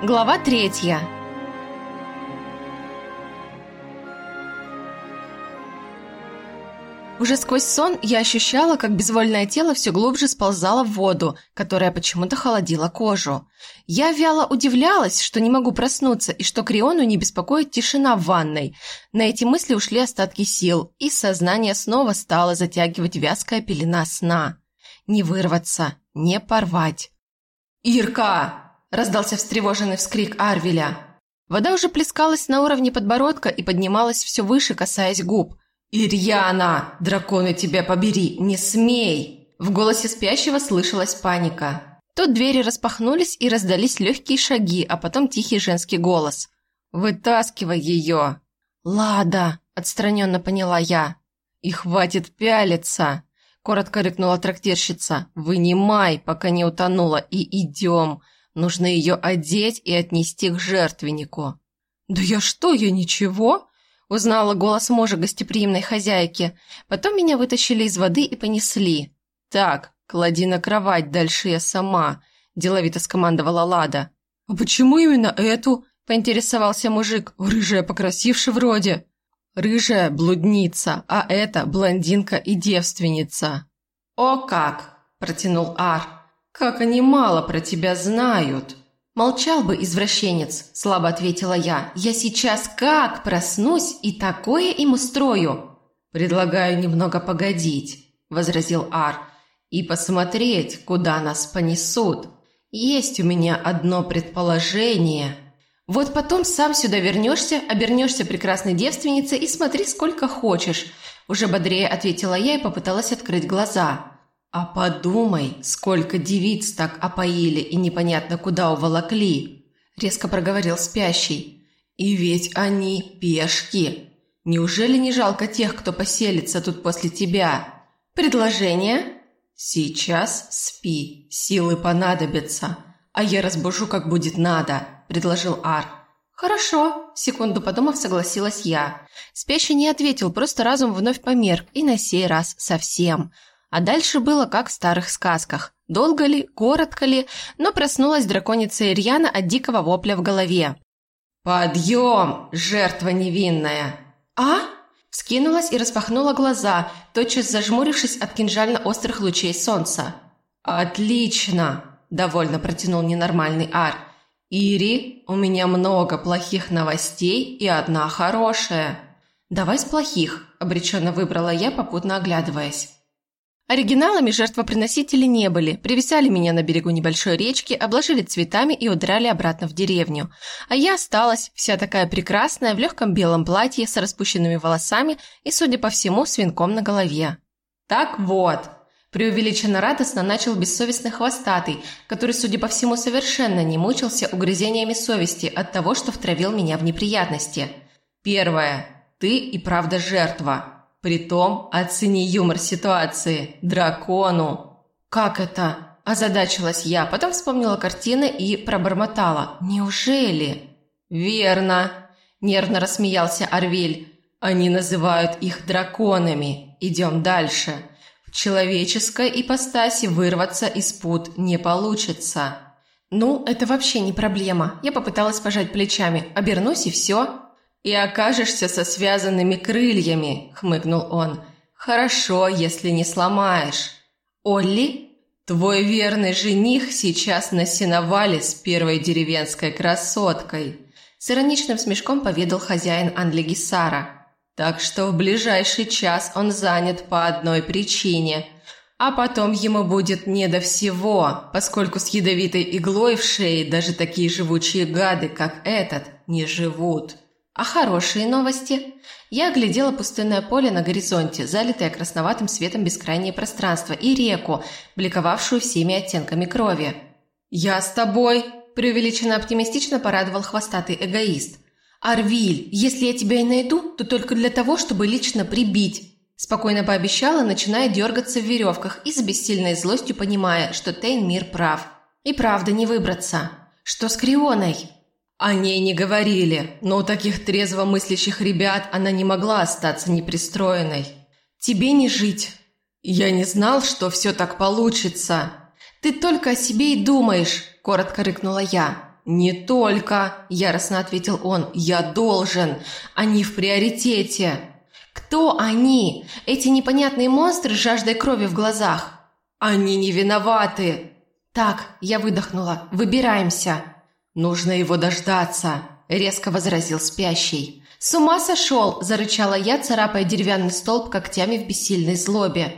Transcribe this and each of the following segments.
Глава третья. Уже сквозь сон я ощущала, как безвольное тело все глубже сползало в воду, которая почему-то холодила кожу. Я вяло удивлялась, что не могу проснуться и что Криону не беспокоит тишина в ванной. На эти мысли ушли остатки сил, и сознание снова стало затягивать вязкая пелена сна. Не вырваться, не порвать. «Ирка!» Раздался встревоженный вскрик Арвеля. Вода уже плескалась на уровне подбородка и поднималась все выше, касаясь губ. «Ирьяна! Драконы тебя побери! Не смей!» В голосе спящего слышалась паника. Тут двери распахнулись и раздались легкие шаги, а потом тихий женский голос. «Вытаскивай ее!» «Лада!» – отстраненно поняла я. «И хватит пялиться!» – коротко рыкнула трактирщица. «Вынимай, пока не утонула, и идем!» Нужно ее одеть и отнести к жертвеннику. «Да я что, я ничего?» Узнала голос мужа гостеприимной хозяйки. Потом меня вытащили из воды и понесли. «Так, клади на кровать, дальше я сама», – деловито скомандовала Лада. «А почему именно эту?» – поинтересовался мужик. «Рыжая покрасивше вроде». «Рыжая – блудница, а это блондинка и девственница». «О как!» – протянул Ар. «Как они мало про тебя знают!» «Молчал бы, извращенец», – слабо ответила я. «Я сейчас как проснусь и такое им устрою!» «Предлагаю немного погодить», – возразил Ар, – «и посмотреть, куда нас понесут. Есть у меня одно предположение». «Вот потом сам сюда вернешься, обернешься прекрасной девственницей и смотри сколько хочешь», – уже бодрее ответила я и попыталась открыть глаза. «А подумай, сколько девиц так опоили и непонятно куда уволокли!» Резко проговорил спящий. «И ведь они пешки! Неужели не жалко тех, кто поселится тут после тебя?» «Предложение?» «Сейчас спи, силы понадобятся, а я разбужу, как будет надо», – предложил Ар. «Хорошо», – секунду подумав, согласилась я. Спящий не ответил, просто разум вновь померк, и на сей раз совсем – а дальше было как в старых сказках. Долго ли, коротко ли, но проснулась драконица Ирьяна от дикого вопля в голове. «Подъем, жертва невинная!» «А?» Скинулась и распахнула глаза, тотчас зажмурившись от кинжально-острых лучей солнца. «Отлично!» – довольно протянул ненормальный Ар. «Ири, у меня много плохих новостей и одна хорошая». «Давай с плохих», – обреченно выбрала я, попутно оглядываясь. Оригиналами жертвоприносители не были, привисали меня на берегу небольшой речки, обложили цветами и удрали обратно в деревню. А я осталась, вся такая прекрасная, в легком белом платье, с распущенными волосами и, судя по всему, с венком на голове. «Так вот», – преувеличенно радостно начал бессовестный хвостатый, который, судя по всему, совершенно не мучился угрызениями совести от того, что втравил меня в неприятности. «Первое. Ты и правда жертва. Притом, оцени юмор ситуации. Дракону. Как это? Озадачилась я, потом вспомнила картины и пробормотала. Неужели? Верно. Нервно рассмеялся Арвиль. Они называют их драконами. Идем дальше. В человеческой ипостаси вырваться из пут не получится. Ну, это вообще не проблема. Я попыталась пожать плечами. Обернусь и все и окажешься со связанными крыльями», – хмыкнул он. «Хорошо, если не сломаешь». «Олли?» «Твой верный жених сейчас на сеновале с первой деревенской красоткой», – с ироничным смешком поведал хозяин Анлигисара. «Так что в ближайший час он занят по одной причине, а потом ему будет не до всего, поскольку с ядовитой иглой в шее даже такие живучие гады, как этот, не живут». А хорошие новости? Я оглядела пустынное поле на горизонте, залитое красноватым светом бескрайнее пространство, и реку, бликовавшую всеми оттенками крови. «Я с тобой!» – преувеличенно оптимистично порадовал хвостатый эгоист. «Арвиль, если я тебя и найду, то только для того, чтобы лично прибить!» Спокойно пообещала, начиная дергаться в веревках и с бессильной злостью понимая, что Тейнмир прав. И правда не выбраться. Что с Крионой? О ней не говорили, но у таких трезво мыслящих ребят она не могла остаться непристроенной. Тебе не жить. Я не знал, что все так получится. Ты только о себе и думаешь, коротко рыкнула я. «Не только!» – яростно ответил он. «Я должен! Они в приоритете!» «Кто они? Эти непонятные монстры с жаждой крови в глазах?» «Они не виноваты!» «Так, я выдохнула. Выбираемся!» «Нужно его дождаться!» – резко возразил спящий. «С ума сошел!» – зарычала я, царапая деревянный столб когтями в бессильной злобе.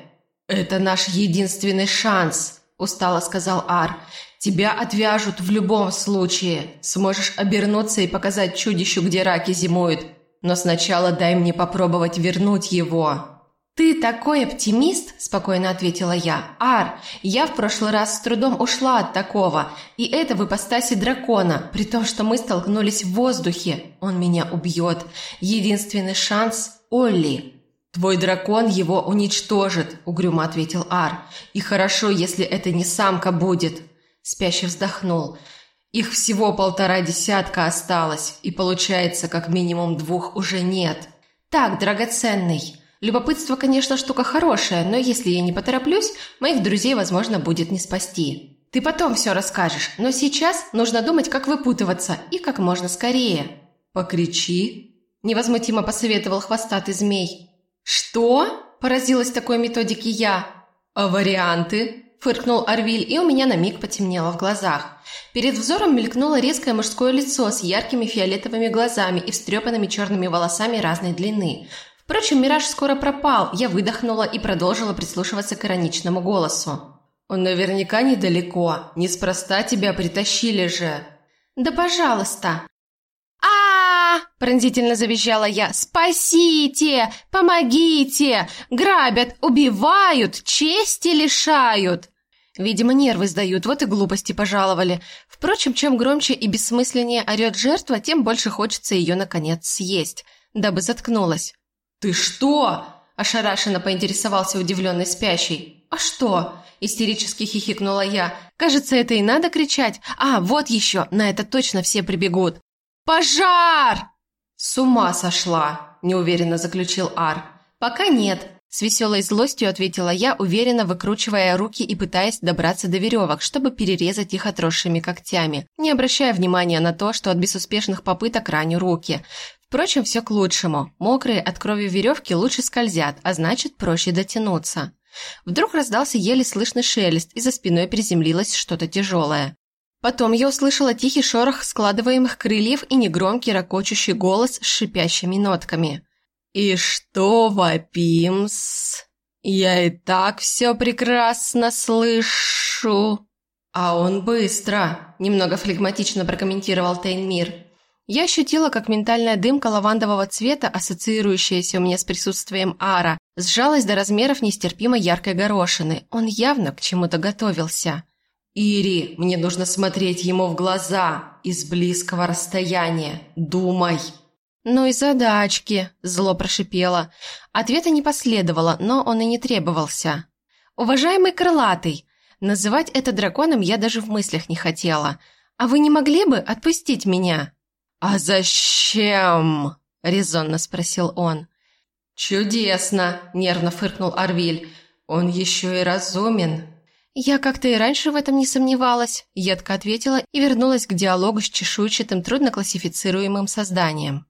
«Это наш единственный шанс!» – устало сказал Ар. «Тебя отвяжут в любом случае. Сможешь обернуться и показать чудищу, где раки зимуют. Но сначала дай мне попробовать вернуть его». «Ты такой оптимист?» – спокойно ответила я. «Ар, я в прошлый раз с трудом ушла от такого, и это в ипостаси дракона, при том, что мы столкнулись в воздухе. Он меня убьет. Единственный шанс – Олли». «Твой дракон его уничтожит», – угрюмо ответил Ар. «И хорошо, если это не самка будет». Спящий вздохнул. «Их всего полтора десятка осталось, и получается, как минимум двух уже нет». «Так, драгоценный». Любопытство, конечно, штука хорошая, но если я не потороплюсь, моих друзей, возможно, будет не спасти. Ты потом все расскажешь, но сейчас нужно думать, как выпутываться, и как можно скорее. Покричи. Невозмутимо посоветовал хвостатый змей. Что? Поразилась такой методике я. А варианты? Фыркнул Арвиль, и у меня на миг потемнело в глазах. Перед взором мелькнуло резкое мужское лицо с яркими фиолетовыми глазами и встрепанными черными волосами разной длины. Впрочем, мираж скоро пропал, я выдохнула и продолжила прислушиваться к ироничному голосу. «Он наверняка недалеко, неспроста тебя притащили же». «Да пожалуйста». А, -а, -а, пронзительно завизжала я. «Спасите! Помогите! Грабят, убивают, чести лишают!» Видимо, нервы сдают, вот и глупости пожаловали. Впрочем, чем громче и бессмысленнее орет жертва, тем больше хочется ее, наконец, съесть, дабы заткнулась. «Ты что?» – ошарашенно поинтересовался удивленный спящий. «А что?» – истерически хихикнула я. «Кажется, это и надо кричать. А, вот еще, на это точно все прибегут». «Пожар!» «С ума сошла!» – неуверенно заключил Ар. «Пока нет», – с веселой злостью ответила я, уверенно выкручивая руки и пытаясь добраться до веревок, чтобы перерезать их отросшими когтями, не обращая внимания на то, что от безуспешных попыток раню руки. Впрочем, все к лучшему. Мокрые от крови веревки лучше скользят, а значит, проще дотянуться. Вдруг раздался еле слышный шелест, и за спиной приземлилось что-то тяжелое. Потом я услышала тихий шорох складываемых крыльев и негромкий ракочущий голос с шипящими нотками. «И что, вопимс? Я и так все прекрасно слышу!» «А он быстро!» – немного флегматично прокомментировал Тейнмир. Я ощутила, как ментальная дымка лавандового цвета, ассоциирующаяся у меня с присутствием Ара, сжалась до размеров нестерпимо яркой горошины. Он явно к чему-то готовился. «Ири, мне нужно смотреть ему в глаза из близкого расстояния. Думай!» «Ну и задачки!» – зло прошипело. Ответа не последовало, но он и не требовался. «Уважаемый крылатый!» Называть это драконом я даже в мыслях не хотела. «А вы не могли бы отпустить меня?» «А зачем?» – резонно спросил он. «Чудесно!» – нервно фыркнул Арвиль. «Он еще и разумен». «Я как-то и раньше в этом не сомневалась», – едко ответила и вернулась к диалогу с чешуйчатым трудноклассифицируемым созданием.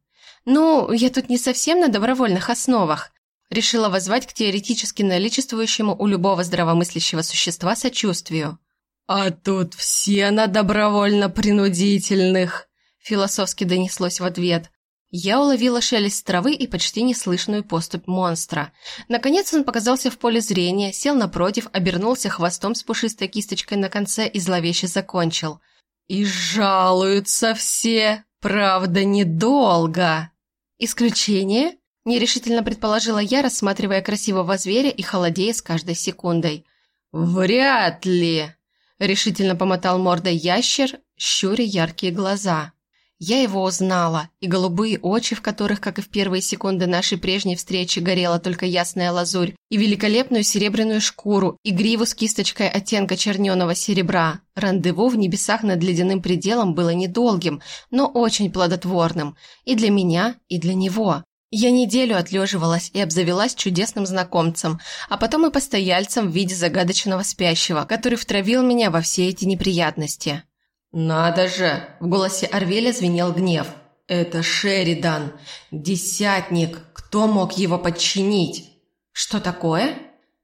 «Ну, я тут не совсем на добровольных основах. Решила возвать к теоретически наличествующему у любого здравомыслящего существа сочувствию». «А тут все на добровольно-принудительных», философски донеслось в ответ. Я уловила шелест травы и почти неслышную поступь монстра. Наконец он показался в поле зрения, сел напротив, обернулся хвостом с пушистой кисточкой на конце и зловеще закончил. «И жалуются все, правда, недолго!» «Исключение?» – нерешительно предположила я, рассматривая красивого зверя и холодея с каждой секундой. «Вряд ли!» – решительно помотал мордой ящер, щуря яркие глаза. Я его узнала, и голубые очи, в которых, как и в первые секунды нашей прежней встречи, горела только ясная лазурь, и великолепную серебряную шкуру, и гриву с кисточкой оттенка черненого серебра. Рандеву в небесах над ледяным пределом было недолгим, но очень плодотворным. И для меня, и для него. Я неделю отлеживалась и обзавелась чудесным знакомцем, а потом и постояльцем в виде загадочного спящего, который втравил меня во все эти неприятности. «Надо же!» – в голосе Арвеля звенел гнев. «Это Шеридан! Десятник! Кто мог его подчинить?» «Что такое?»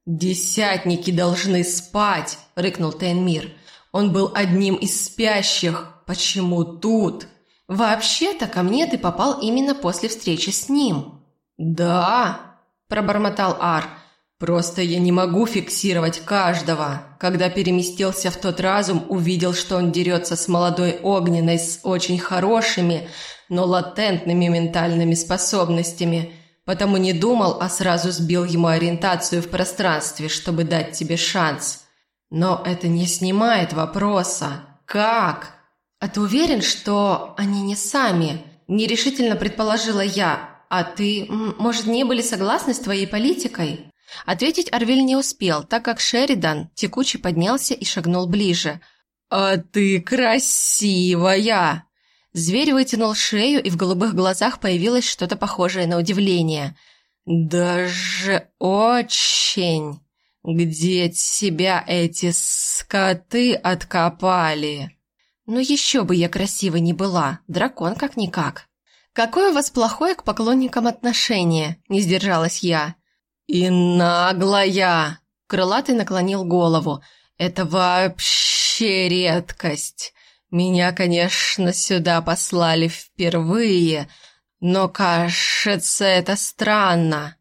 «Десятники должны спать!» – рыкнул Тейнмир. «Он был одним из спящих. Почему тут?» «Вообще-то ко мне ты попал именно после встречи с ним». «Да?» – пробормотал Ар. «Просто я не могу фиксировать каждого. Когда переместился в тот разум, увидел, что он дерется с молодой огненной с очень хорошими, но латентными ментальными способностями» потому не думал, а сразу сбил ему ориентацию в пространстве, чтобы дать тебе шанс. Но это не снимает вопроса. Как? А ты уверен, что они не сами? Нерешительно предположила я. А ты, может, не были согласны с твоей политикой? Ответить Арвиль не успел, так как Шеридан текуче поднялся и шагнул ближе. «А ты красивая!» Зверь вытянул шею, и в голубых глазах появилось что-то похожее на удивление. «Даже очень! Где себя эти скоты откопали?» «Ну еще бы я красивой не была, дракон как-никак». «Какое у вас плохое к поклонникам отношение?» – не сдержалась я. «И наглая!» – крылатый наклонил голову. «Это вообще редкость!» Меня, конечно, сюда послали впервые, но, кажется, это странно.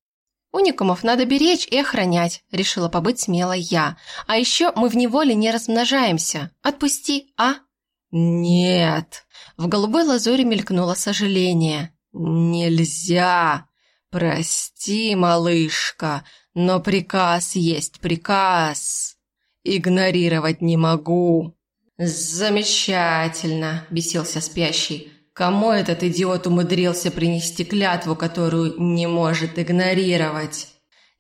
Уникумов надо беречь и охранять, решила побыть смелой я. А еще мы в неволе не размножаемся. Отпусти, а? Нет. В голубой лазуре мелькнуло сожаление. Нельзя. Прости, малышка, но приказ есть приказ. Игнорировать не могу. «Замечательно!» – бесился спящий. «Кому этот идиот умудрился принести клятву, которую не может игнорировать?»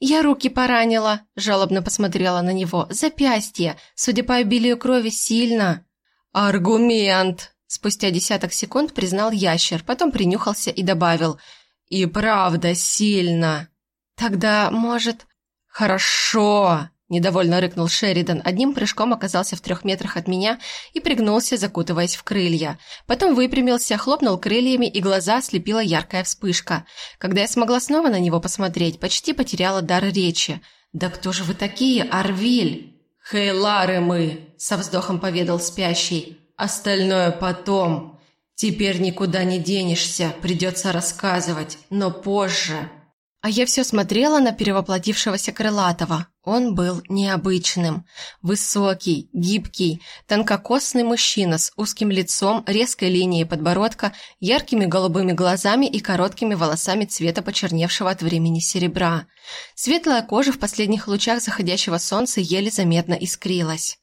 «Я руки поранила», – жалобно посмотрела на него. «Запястье. Судя по обилию крови, сильно». «Аргумент!» – спустя десяток секунд признал ящер, потом принюхался и добавил. «И правда сильно». «Тогда, может...» «Хорошо!» Недовольно рыкнул Шеридан, одним прыжком оказался в трех метрах от меня и пригнулся, закутываясь в крылья. Потом выпрямился, хлопнул крыльями, и глаза ослепила яркая вспышка. Когда я смогла снова на него посмотреть, почти потеряла дар речи. «Да кто же вы такие, Арвиль?» «Хейлары мы!» – со вздохом поведал спящий. «Остальное потом. Теперь никуда не денешься, придется рассказывать, но позже». А я все смотрела на перевоплотившегося Крылатого. Он был необычным. Высокий, гибкий, тонкокосный мужчина с узким лицом, резкой линией подбородка, яркими голубыми глазами и короткими волосами цвета почерневшего от времени серебра. Светлая кожа в последних лучах заходящего солнца еле заметно искрилась.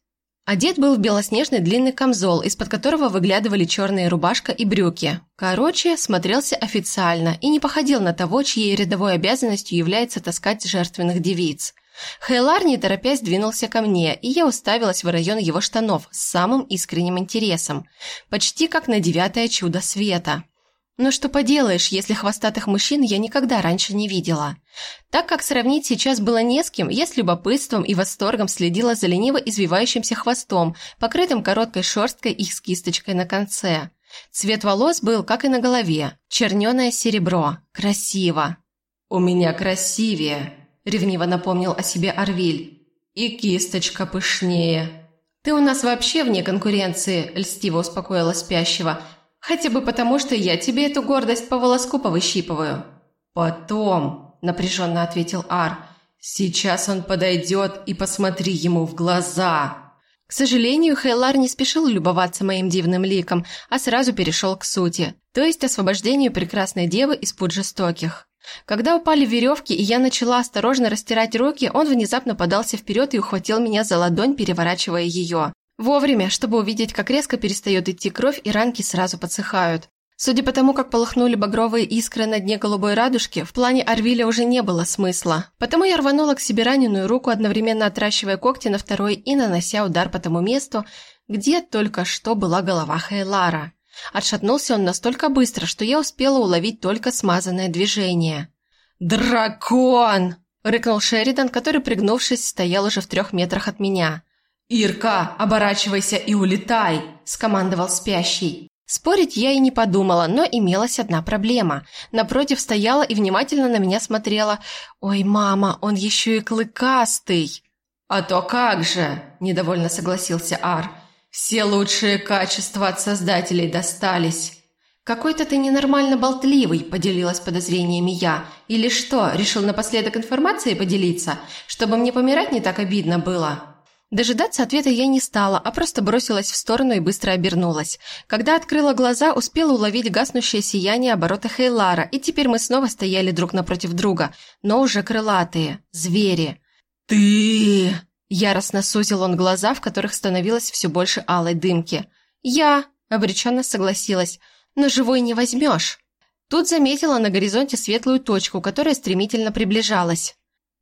Одет был в белоснежный длинный камзол, из-под которого выглядывали черные рубашка и брюки. Короче, смотрелся официально и не походил на того, чьей рядовой обязанностью является таскать жертвенных девиц. Хейлар, не торопясь, двинулся ко мне, и я уставилась в район его штанов с самым искренним интересом, почти как на девятое чудо света. Но что поделаешь, если хвостатых мужчин я никогда раньше не видела. Так как сравнить сейчас было не с кем, я с любопытством и восторгом следила за лениво извивающимся хвостом, покрытым короткой шерсткой и с кисточкой на конце. Цвет волос был, как и на голове, черненое серебро. Красиво. «У меня красивее», – ревниво напомнил о себе Арвиль. «И кисточка пышнее». «Ты у нас вообще вне конкуренции», – льстиво успокоила спящего – Хотя бы потому, что я тебе эту гордость по волоску повыщипываю». «Потом», – напряженно ответил Ар, – «сейчас он подойдет и посмотри ему в глаза». К сожалению, Хейлар не спешил любоваться моим дивным ликом, а сразу перешел к сути, то есть освобождению прекрасной девы из пут жестоких. Когда упали веревки, и я начала осторожно растирать руки, он внезапно подался вперед и ухватил меня за ладонь, переворачивая ее. Вовремя, чтобы увидеть, как резко перестает идти кровь, и ранки сразу подсыхают. Судя по тому, как полыхнули багровые искры на дне голубой радужки, в плане Арвиля уже не было смысла. Потому я рванула к себе раненую руку, одновременно отращивая когти на второй и нанося удар по тому месту, где только что была голова Хейлара. Отшатнулся он настолько быстро, что я успела уловить только смазанное движение. «Дракон!» – рыкнул Шеридан, который, пригнувшись, стоял уже в трех метрах от меня – «Ирка, оборачивайся и улетай!» – скомандовал спящий. Спорить я и не подумала, но имелась одна проблема. Напротив стояла и внимательно на меня смотрела. «Ой, мама, он еще и клыкастый!» «А то как же!» – недовольно согласился Ар. «Все лучшие качества от создателей достались!» «Какой-то ты ненормально болтливый», – поделилась подозрениями я. «Или что, решил напоследок информацией поделиться, чтобы мне помирать не так обидно было?» Дожидаться ответа я не стала, а просто бросилась в сторону и быстро обернулась. Когда открыла глаза, успела уловить гаснущее сияние оборота Хейлара, и теперь мы снова стояли друг напротив друга, но уже крылатые, звери. «Ты...» Яростно сузил он глаза, в которых становилось все больше алой дымки. «Я...» – обреченно согласилась. «Но живой не возьмешь». Тут заметила на горизонте светлую точку, которая стремительно приближалась.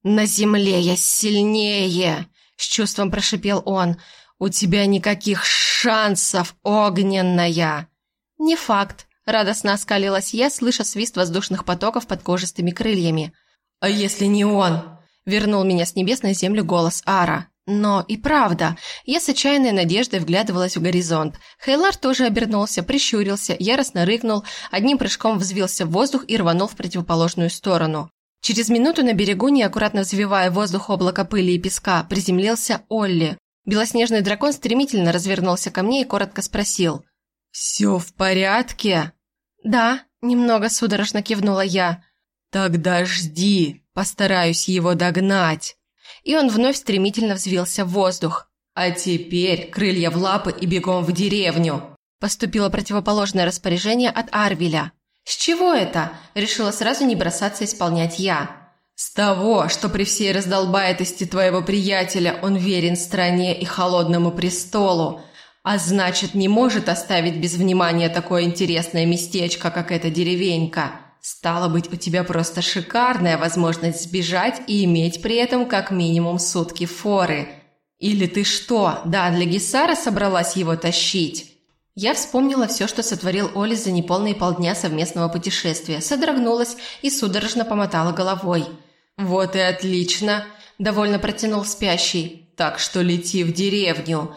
«На земле я сильнее!» С чувством прошипел он. «У тебя никаких шансов, огненная!» «Не факт», – радостно оскалилась я, слыша свист воздушных потоков под кожистыми крыльями. «А если не он?» – вернул меня с небес на землю голос Ара. Но и правда, я с отчаянной надеждой вглядывалась в горизонт. Хейлар тоже обернулся, прищурился, яростно рыкнул, одним прыжком взвился в воздух и рванул в противоположную сторону. Через минуту на берегу, неаккуратно взвивая воздух облака пыли и песка, приземлился Олли. Белоснежный дракон стремительно развернулся ко мне и коротко спросил. «Все в порядке?» «Да», – немного судорожно кивнула я. «Тогда жди, постараюсь его догнать». И он вновь стремительно взвился в воздух. «А теперь крылья в лапы и бегом в деревню!» Поступило противоположное распоряжение от Арвеля. «С чего это?» – решила сразу не бросаться исполнять я. «С того, что при всей раздолбаетости твоего приятеля он верен стране и холодному престолу, а значит, не может оставить без внимания такое интересное местечко, как эта деревенька. Стало быть, у тебя просто шикарная возможность сбежать и иметь при этом как минимум сутки форы. Или ты что, да, для Гессара собралась его тащить?» Я вспомнила все, что сотворил Оли за неполные полдня совместного путешествия, содрогнулась и судорожно помотала головой. «Вот и отлично!» – довольно протянул спящий. «Так что лети в деревню.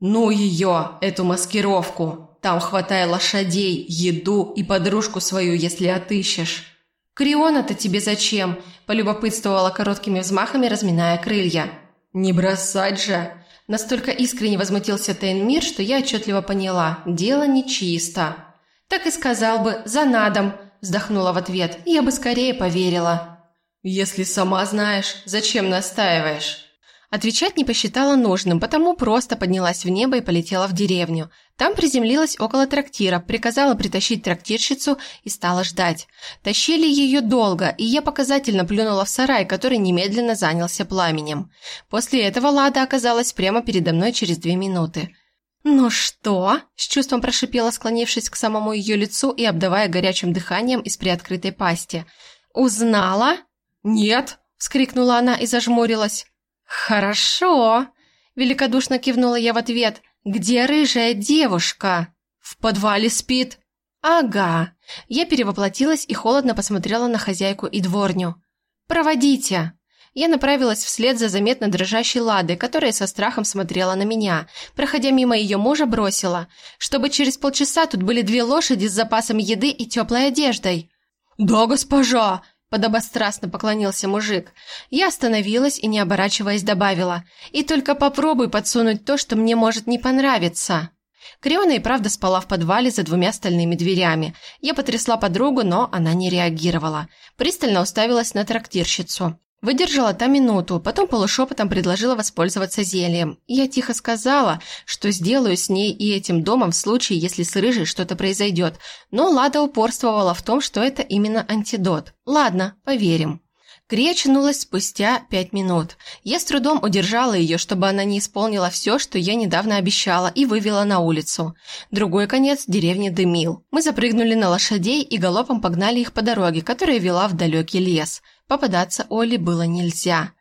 Ну ее, эту маскировку. Там хватай лошадей, еду и подружку свою, если отыщешь». «Криона-то тебе зачем?» – полюбопытствовала короткими взмахами, разминая крылья. «Не бросать же!» Настолько искренне возмутился Тейнмир, что я отчетливо поняла – дело нечисто. «Так и сказал бы, за надом», – вздохнула в ответ. «Я бы скорее поверила». «Если сама знаешь, зачем настаиваешь?» Отвечать не посчитала нужным, потому просто поднялась в небо и полетела в деревню. Там приземлилась около трактира, приказала притащить трактирщицу и стала ждать. Тащили ее долго, и я показательно плюнула в сарай, который немедленно занялся пламенем. После этого Лада оказалась прямо передо мной через две минуты. «Ну что?» – с чувством прошипела, склонившись к самому ее лицу и обдавая горячим дыханием из приоткрытой пасти. «Узнала?» «Нет!» – вскрикнула она и зажмурилась. «Хорошо!» – великодушно кивнула я в ответ. «Где рыжая девушка?» «В подвале спит». «Ага». Я перевоплотилась и холодно посмотрела на хозяйку и дворню. «Проводите». Я направилась вслед за заметно дрожащей Ладой, которая со страхом смотрела на меня. Проходя мимо ее мужа, бросила, чтобы через полчаса тут были две лошади с запасом еды и теплой одеждой. «Да, госпожа!» Подобострастно поклонился мужик. Я остановилась и, не оборачиваясь, добавила. «И только попробуй подсунуть то, что мне может не понравиться». Криона и правда спала в подвале за двумя стальными дверями. Я потрясла подругу, но она не реагировала. Пристально уставилась на трактирщицу. Выдержала та минуту, потом полушепотом предложила воспользоваться зельем. Я тихо сказала, что сделаю с ней и этим домом в случае, если с Рыжей что-то произойдет, но Лада упорствовала в том, что это именно антидот. Ладно, поверим. Крия очнулась спустя пять минут. Я с трудом удержала ее, чтобы она не исполнила все, что я недавно обещала, и вывела на улицу. Другой конец деревни дымил. Мы запрыгнули на лошадей и галопом погнали их по дороге, которая вела в далекий лес – Попадаться Оле было нельзя.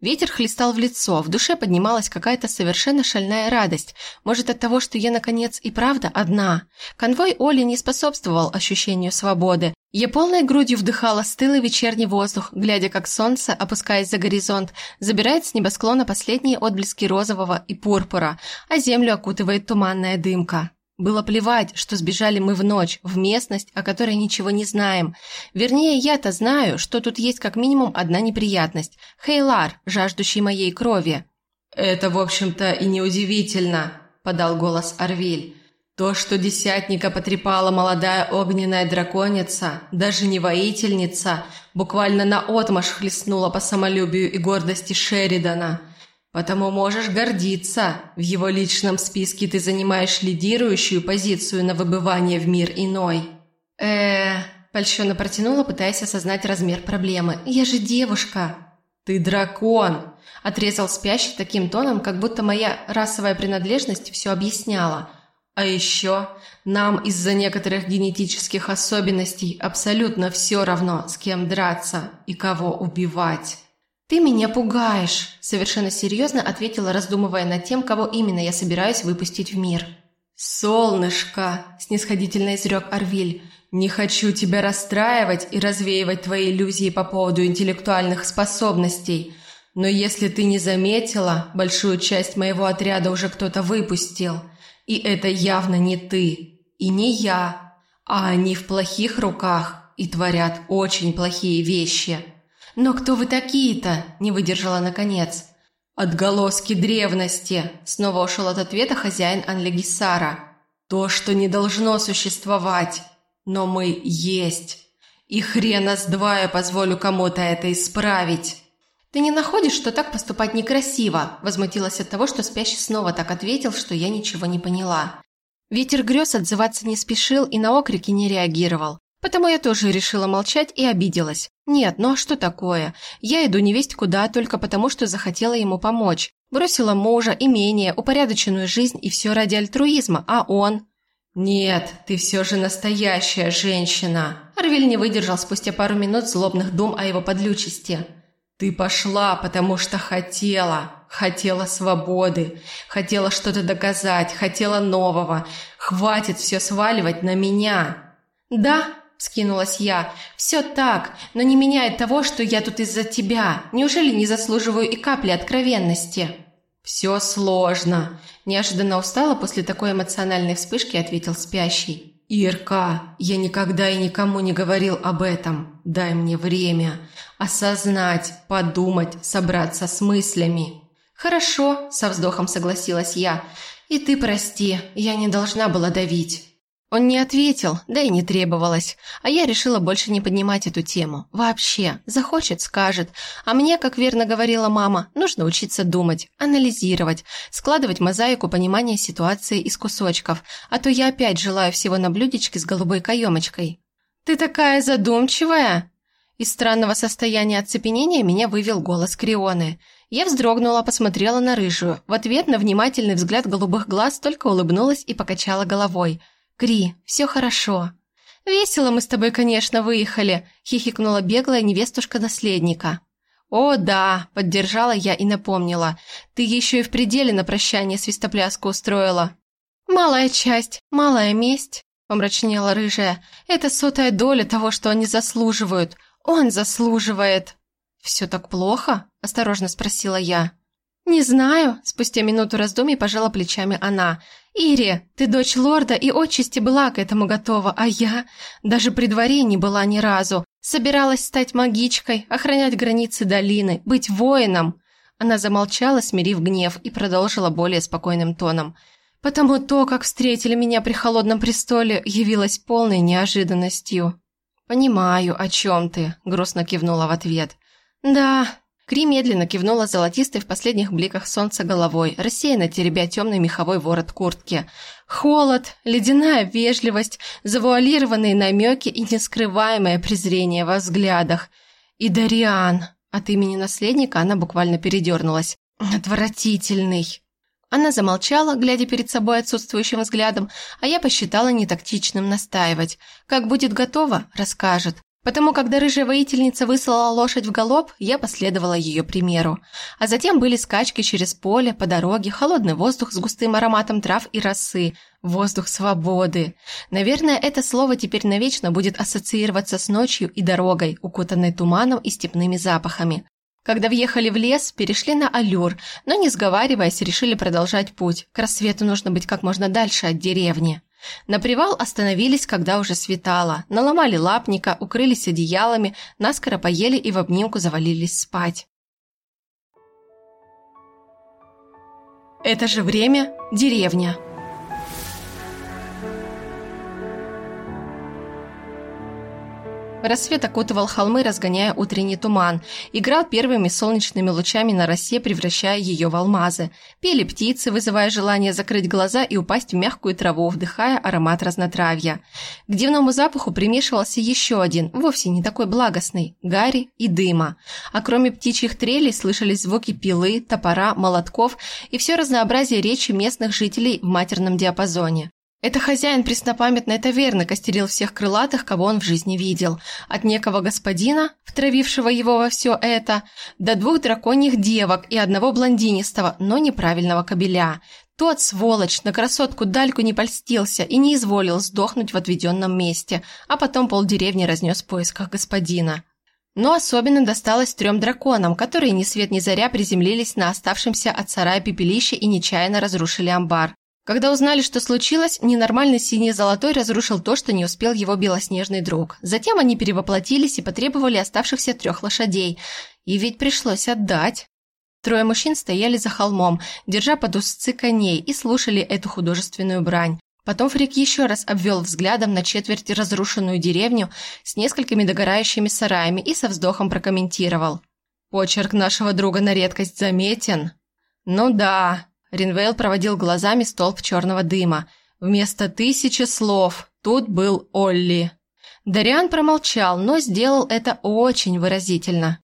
Ветер хлестал в лицо, в душе поднималась какая-то совершенно шальная радость. Может, от того, что я, наконец, и правда одна. Конвой Оли не способствовал ощущению свободы, Я полной грудью вдыхала стылый вечерний воздух, глядя, как солнце, опускаясь за горизонт, забирает с небосклона последние отблески розового и пурпура, а землю окутывает туманная дымка. Было плевать, что сбежали мы в ночь, в местность, о которой ничего не знаем. Вернее, я-то знаю, что тут есть как минимум одна неприятность. Хейлар, жаждущий моей крови. «Это, в общем-то, и неудивительно», – подал голос Арвиль. То, что десятника потрепала молодая огненная драконица, даже не воительница, буквально наотмашь хлестнула по самолюбию и гордости Шеридана. Потому можешь гордиться, в его личном списке ты занимаешь лидирующую позицию на выбывание в мир иной. э польщенно протянула, пытаясь осознать размер проблемы. «Я же девушка!» «Ты дракон!» – отрезал спящий таким тоном, как будто моя расовая принадлежность все объясняла – а еще нам из-за некоторых генетических особенностей абсолютно все равно, с кем драться и кого убивать. «Ты меня пугаешь», – совершенно серьезно ответила, раздумывая над тем, кого именно я собираюсь выпустить в мир. «Солнышко», – снисходительно изрек Арвиль, – «не хочу тебя расстраивать и развеивать твои иллюзии по поводу интеллектуальных способностей, но если ты не заметила, большую часть моего отряда уже кто-то выпустил». И это явно не ты и не я, а они в плохих руках и творят очень плохие вещи. Но кто вы такие-то? Не выдержала наконец. Отголоски древности. Снова ушел от ответа хозяин Анлегисара. То, что не должно существовать. Но мы есть. И хрена с два я позволю кому-то это исправить. «Ты не находишь, что так поступать некрасиво?» Возмутилась от того, что спящий снова так ответил, что я ничего не поняла. Ветер грез отзываться не спешил и на окрики не реагировал. Потому я тоже решила молчать и обиделась. Нет, ну а что такое? Я иду невесть куда только потому, что захотела ему помочь. Бросила мужа, имение, упорядоченную жизнь и все ради альтруизма, а он... «Нет, ты все же настоящая женщина!» Арвиль не выдержал спустя пару минут злобных дум о его подлючести. Ты пошла, потому что хотела, хотела свободы, хотела что-то доказать, хотела нового. Хватит все сваливать на меня. Да, скинулась я. Все так, но не меняет того, что я тут из-за тебя. Неужели не заслуживаю и капли откровенности? Все сложно. Неожиданно устала после такой эмоциональной вспышки, ответил спящий. «Ирка, я никогда и никому не говорил об этом. Дай мне время. Осознать, подумать, собраться с мыслями». «Хорошо», – со вздохом согласилась я. «И ты прости, я не должна была давить». Он не ответил, да и не требовалось, а я решила больше не поднимать эту тему. Вообще, захочет – скажет. А мне, как верно говорила мама, нужно учиться думать, анализировать, складывать мозаику понимания ситуации из кусочков, а то я опять желаю всего на блюдечке с голубой каемочкой. «Ты такая задумчивая!» Из странного состояния оцепенения меня вывел голос Крионы. Я вздрогнула, посмотрела на рыжую. В ответ на внимательный взгляд голубых глаз только улыбнулась и покачала головой – «Кри, все хорошо». «Весело мы с тобой, конечно, выехали», – хихикнула беглая невестушка наследника. «О, да», – поддержала я и напомнила. «Ты еще и в пределе на прощание свистопляску устроила». «Малая часть, малая месть», – помрачнела рыжая. «Это сотая доля того, что они заслуживают. Он заслуживает». «Все так плохо?» – осторожно спросила я. «Не знаю», – спустя минуту раздумий пожала плечами она. «Ири, ты дочь лорда и отчасти была к этому готова, а я даже при дворе не была ни разу. Собиралась стать магичкой, охранять границы долины, быть воином». Она замолчала, смирив гнев, и продолжила более спокойным тоном. «Потому то, как встретили меня при холодном престоле, явилось полной неожиданностью». «Понимаю, о чем ты», – грустно кивнула в ответ. «Да, Кри медленно кивнула золотистой в последних бликах солнца головой, рассеянно теребя темный меховой ворот куртки. Холод, ледяная вежливость, завуалированные намеки и нескрываемое презрение во взглядах. И Дариан. От имени наследника она буквально передернулась. Отвратительный. Она замолчала, глядя перед собой отсутствующим взглядом, а я посчитала нетактичным настаивать. Как будет готово, расскажет. Потому, когда рыжая воительница выслала лошадь в галоп, я последовала ее примеру. А затем были скачки через поле, по дороге, холодный воздух с густым ароматом трав и росы, воздух свободы. Наверное, это слово теперь навечно будет ассоциироваться с ночью и дорогой, укутанной туманом и степными запахами. Когда въехали в лес, перешли на аллюр, но, не сговариваясь, решили продолжать путь. К рассвету нужно быть как можно дальше от деревни. На привал остановились, когда уже светало, наломали лапника, укрылись одеялами, наскоро поели и в обнимку завалились спать. Это же время – деревня. Рассвет окутывал холмы, разгоняя утренний туман, играл первыми солнечными лучами на росе, превращая ее в алмазы. Пели птицы, вызывая желание закрыть глаза и упасть в мягкую траву, вдыхая аромат разнотравья. К дивному запаху примешивался еще один, вовсе не такой благостный – гари и дыма. А кроме птичьих трелей слышались звуки пилы, топора, молотков и все разнообразие речи местных жителей в матерном диапазоне. Это хозяин преснопамятной таверны костерил всех крылатых, кого он в жизни видел. От некого господина, втравившего его во все это, до двух драконьих девок и одного блондинистого, но неправильного кобеля. Тот, сволочь, на красотку Дальку не польстился и не изволил сдохнуть в отведенном месте, а потом полдеревни разнес в поисках господина. Но особенно досталось трем драконам, которые ни свет ни заря приземлились на оставшемся от сарая пепелище и нечаянно разрушили амбар. Когда узнали, что случилось, ненормальный синий-золотой разрушил то, что не успел его белоснежный друг. Затем они перевоплотились и потребовали оставшихся трех лошадей. И ведь пришлось отдать. Трое мужчин стояли за холмом, держа под узцы коней, и слушали эту художественную брань. Потом Фрик еще раз обвел взглядом на четверть разрушенную деревню с несколькими догорающими сараями и со вздохом прокомментировал. «Почерк нашего друга на редкость заметен». «Ну да, Ринвейл проводил глазами столб черного дыма. Вместо тысячи слов тут был Олли. Дариан промолчал, но сделал это очень выразительно.